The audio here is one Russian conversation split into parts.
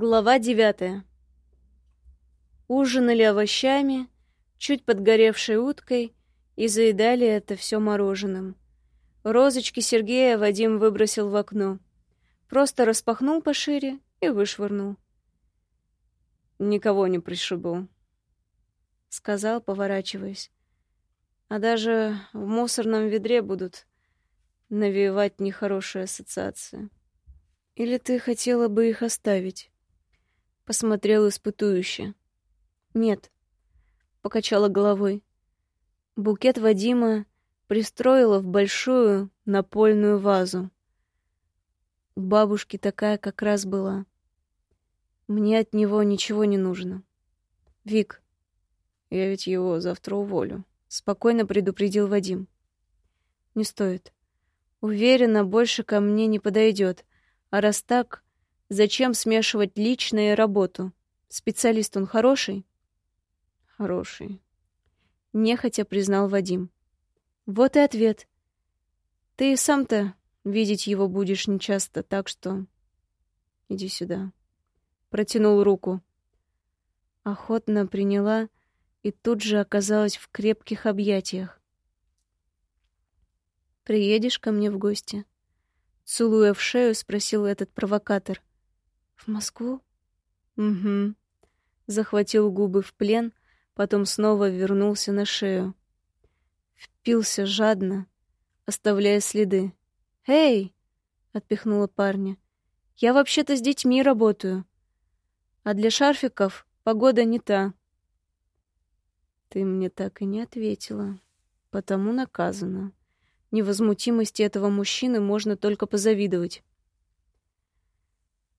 Глава девятая. Ужинали овощами, чуть подгоревшей уткой и заедали это все мороженым. Розочки Сергея Вадим выбросил в окно. Просто распахнул пошире и вышвырнул. «Никого не пришибу», — сказал, поворачиваясь. «А даже в мусорном ведре будут навевать нехорошие ассоциации. Или ты хотела бы их оставить?» Посмотрел испытующе. «Нет», — покачала головой. Букет Вадима пристроила в большую напольную вазу. У бабушки такая как раз была. Мне от него ничего не нужно. «Вик, я ведь его завтра уволю», — спокойно предупредил Вадим. «Не стоит. Уверена, больше ко мне не подойдет. А раз так, Зачем смешивать личное и работу? Специалист он хороший? Хороший. Нехотя признал Вадим. Вот и ответ. Ты сам-то видеть его будешь нечасто, так что... Иди сюда. Протянул руку. Охотно приняла и тут же оказалась в крепких объятиях. «Приедешь ко мне в гости?» Целуя в шею, спросил этот провокатор. В Москву? Угу. Захватил губы в плен, потом снова вернулся на шею. Впился жадно, оставляя следы. «Эй!» — отпихнула парня. «Я вообще-то с детьми работаю. А для шарфиков погода не та». «Ты мне так и не ответила, потому наказана. Невозмутимости этого мужчины можно только позавидовать».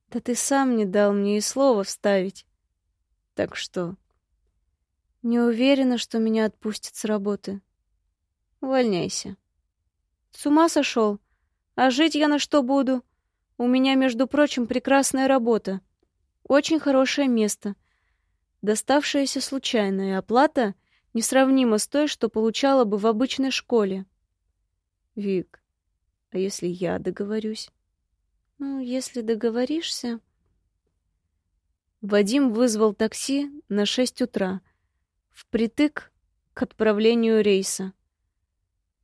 Да ты сам не дал мне и слова вставить. Так что... Не уверена, что меня отпустят с работы. Увольняйся. С ума сошел? А жить я на что буду? У меня, между прочим, прекрасная работа. Очень хорошее место. Доставшаяся случайная оплата несравнима с той, что получала бы в обычной школе. Вик, а если я договорюсь? Ну, если договоришься... Вадим вызвал такси на шесть утра, впритык к отправлению рейса.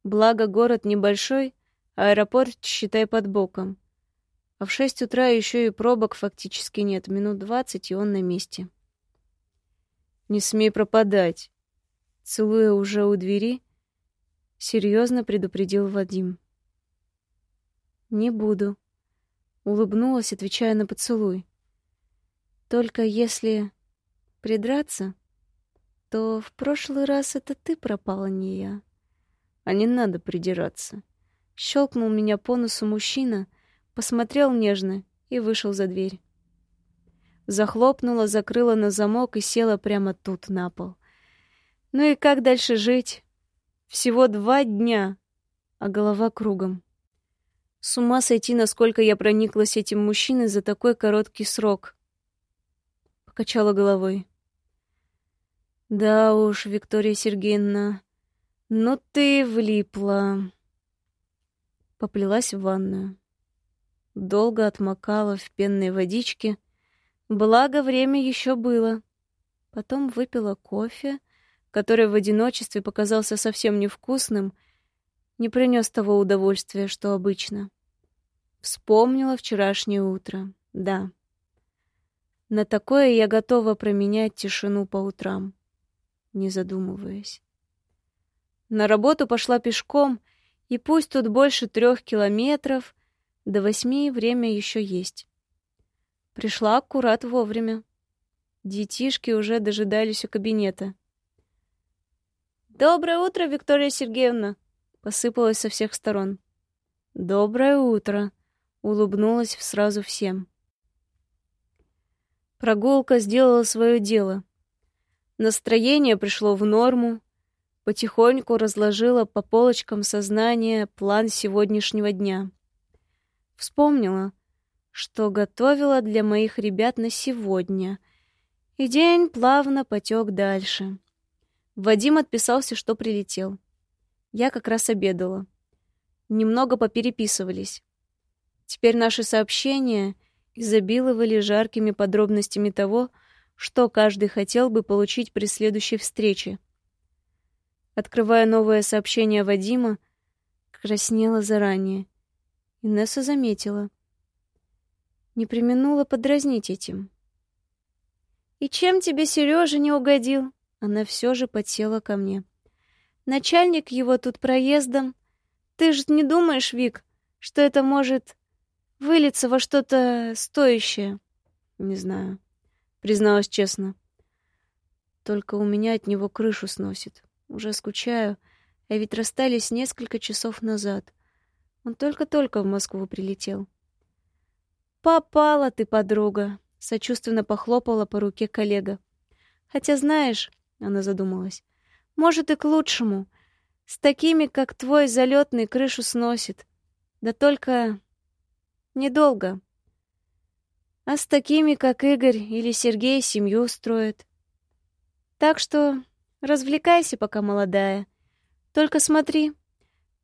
Благо, город небольшой, аэропорт, считай, под боком. А в шесть утра еще и пробок фактически нет, минут двадцать, и он на месте. «Не смей пропадать!» Целуя уже у двери, серьезно предупредил Вадим. «Не буду», Улыбнулась, отвечая на поцелуй. Только если придраться, то в прошлый раз это ты пропала, не я. А не надо придираться. Щелкнул меня по носу мужчина, посмотрел нежно и вышел за дверь. Захлопнула, закрыла на замок и села прямо тут на пол. Ну и как дальше жить? Всего два дня, а голова кругом. С ума сойти, насколько я прониклась этим мужчиной за такой короткий срок. Покачала головой. Да уж, Виктория Сергеевна, ну ты влипла. Поплелась в ванную. Долго отмокала в пенной водичке, благо время еще было. Потом выпила кофе, который в одиночестве показался совсем невкусным, не принес того удовольствия, что обычно. Вспомнила вчерашнее утро. Да. На такое я готова променять тишину по утрам, не задумываясь. На работу пошла пешком, и пусть тут больше трех километров, до восьми время еще есть. Пришла аккурат вовремя. Детишки уже дожидались у кабинета. «Доброе утро, Виктория Сергеевна!» — посыпалось со всех сторон. «Доброе утро!» улыбнулась сразу всем. Прогулка сделала свое дело. Настроение пришло в норму, потихоньку разложила по полочкам сознания план сегодняшнего дня. Вспомнила, что готовила для моих ребят на сегодня, и день плавно потек дальше. Вадим отписался, что прилетел. Я как раз обедала. Немного попереписывались. Теперь наши сообщения изобиловали жаркими подробностями того, что каждый хотел бы получить при следующей встрече. Открывая новое сообщение Вадима, краснела заранее. Инесса заметила. Не применула подразнить этим. «И чем тебе Сережа не угодил?» Она все же подсела ко мне. «Начальник его тут проездом. Ты же не думаешь, Вик, что это может вылиться во что-то стоящее?» «Не знаю», — призналась честно. «Только у меня от него крышу сносит. Уже скучаю, а ведь расстались несколько часов назад. Он только-только в Москву прилетел». «Попала ты, подруга!» — сочувственно похлопала по руке коллега. «Хотя, знаешь, она задумалась. Может, и к лучшему. С такими, как твой залетный, крышу сносит. Да только недолго. А с такими, как Игорь или Сергей, семью строят. Так что развлекайся, пока молодая. Только смотри,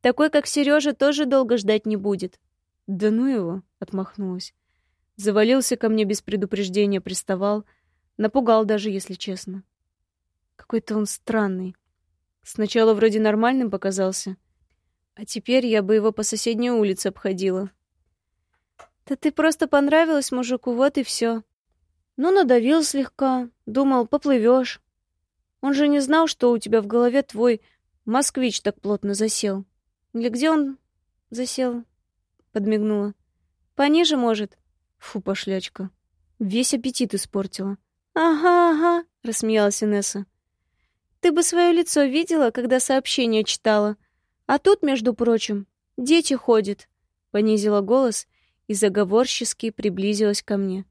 такой, как Сережа, тоже долго ждать не будет. Да ну его, отмахнулась. Завалился ко мне без предупреждения, приставал. Напугал даже, если честно. Какой-то он странный. Сначала вроде нормальным показался, а теперь я бы его по соседней улице обходила. Да ты просто понравилась мужику, вот и все. Ну, надавил слегка, думал, поплывешь. Он же не знал, что у тебя в голове твой москвич так плотно засел. Или где он засел? Подмигнула. Пониже, может? Фу, пошлячка. Весь аппетит испортила. Ага, ага, рассмеялась Инесса. Ты бы свое лицо видела, когда сообщение читала. А тут, между прочим, дети ходят. Понизила голос и заговорчески приблизилась ко мне.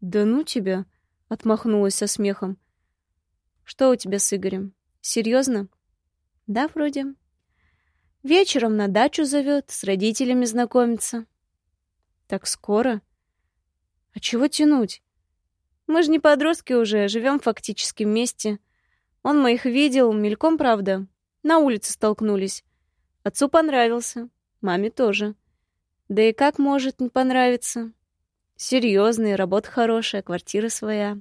Да ну тебя, отмахнулась со смехом. Что у тебя с Игорем? Серьезно? Да, вроде. Вечером на дачу зовет, с родителями знакомиться. Так скоро? А чего тянуть? Мы же не подростки уже, живем фактически вместе. Он моих видел, мельком, правда. На улице столкнулись. Отцу понравился, маме тоже. Да и как может не понравиться? Серьезный, работа хорошая, квартира своя.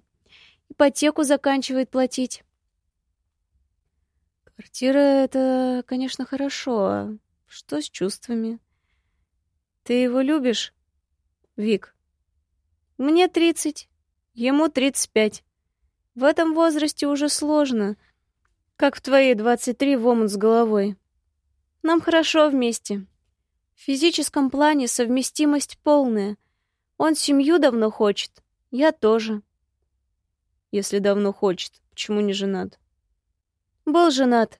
Ипотеку заканчивает платить. Квартира — это, конечно, хорошо. А что с чувствами? Ты его любишь, Вик? Мне тридцать, ему тридцать пять. В этом возрасте уже сложно, как в твоей 23 в омут с головой. Нам хорошо вместе. В физическом плане совместимость полная. Он семью давно хочет, я тоже. Если давно хочет, почему не женат? Был женат.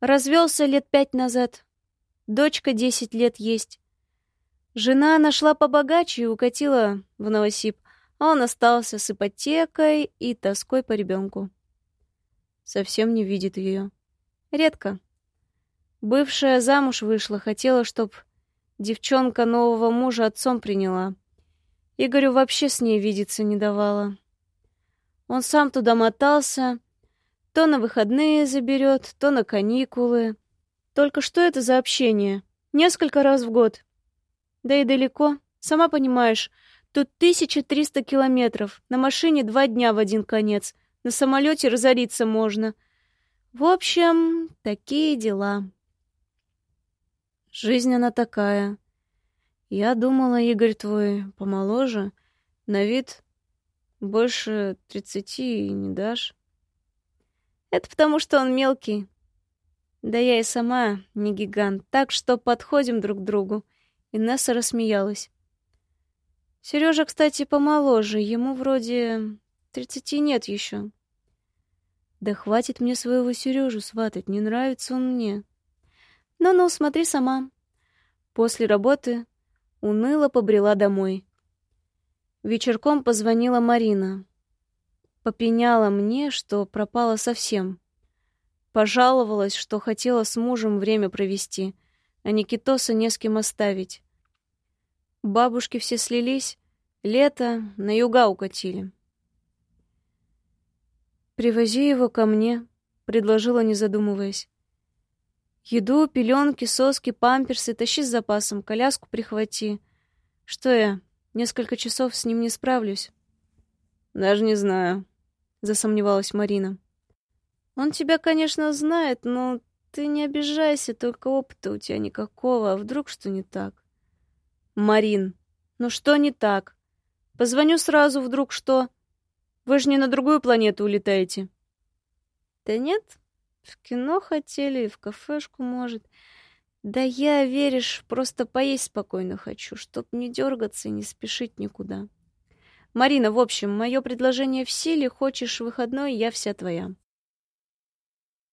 Развелся лет пять назад. Дочка десять лет есть. Жена нашла побогаче и укатила в Новосиб он остался с ипотекой и тоской по ребенку. Совсем не видит ее. Редко. Бывшая замуж вышла, хотела, чтоб девчонка нового мужа отцом приняла. Игорю вообще с ней видеться не давала. Он сам туда мотался, то на выходные заберет, то на каникулы. Только что это за общение? Несколько раз в год. Да и далеко, сама понимаешь, Тут 1300 километров, на машине два дня в один конец, на самолете разориться можно. В общем, такие дела. Жизнь она такая. Я думала, Игорь твой помоложе, на вид больше тридцати не дашь. Это потому, что он мелкий. Да я и сама не гигант, так что подходим друг к другу. Инесса рассмеялась. Сережа, кстати, помоложе, ему вроде тридцати нет еще. Да хватит мне своего Сережу сватать, не нравится он мне. Ну-ну, смотри сама. После работы уныло побрела домой. Вечерком позвонила Марина. Попеняла мне, что пропала совсем. Пожаловалась, что хотела с мужем время провести, а Никитоса не с кем оставить. Бабушки все слились, лето на юга укатили. «Привози его ко мне», — предложила, не задумываясь. «Еду, пеленки, соски, памперсы тащи с запасом, коляску прихвати. Что я, Несколько часов с ним не справлюсь. Даже не знаю, засомневалась Марина. Он тебя, конечно, знает, но ты не обижайся, только опыта у тебя никакого, а вдруг что не так? Марин, ну что не так? Позвоню сразу, вдруг что? Вы же не на другую планету улетаете. Да нет, в кино хотели, в кафешку, может. Да я, веришь, просто поесть спокойно хочу, чтоб не дергаться и не спешить никуда. Марина, в общем, мое предложение в силе, хочешь выходной, я вся твоя.